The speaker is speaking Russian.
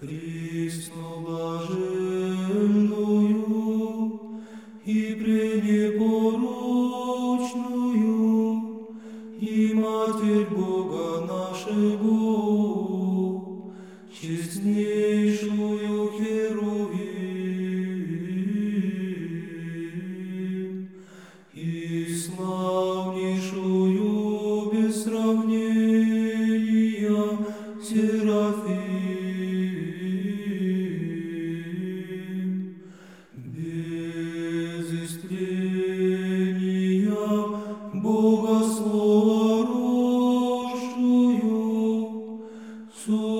Присно блаженную и пренепорочную, Матерь Бога нашего, честнейшую Херувим, и славнейшую без сравнения sua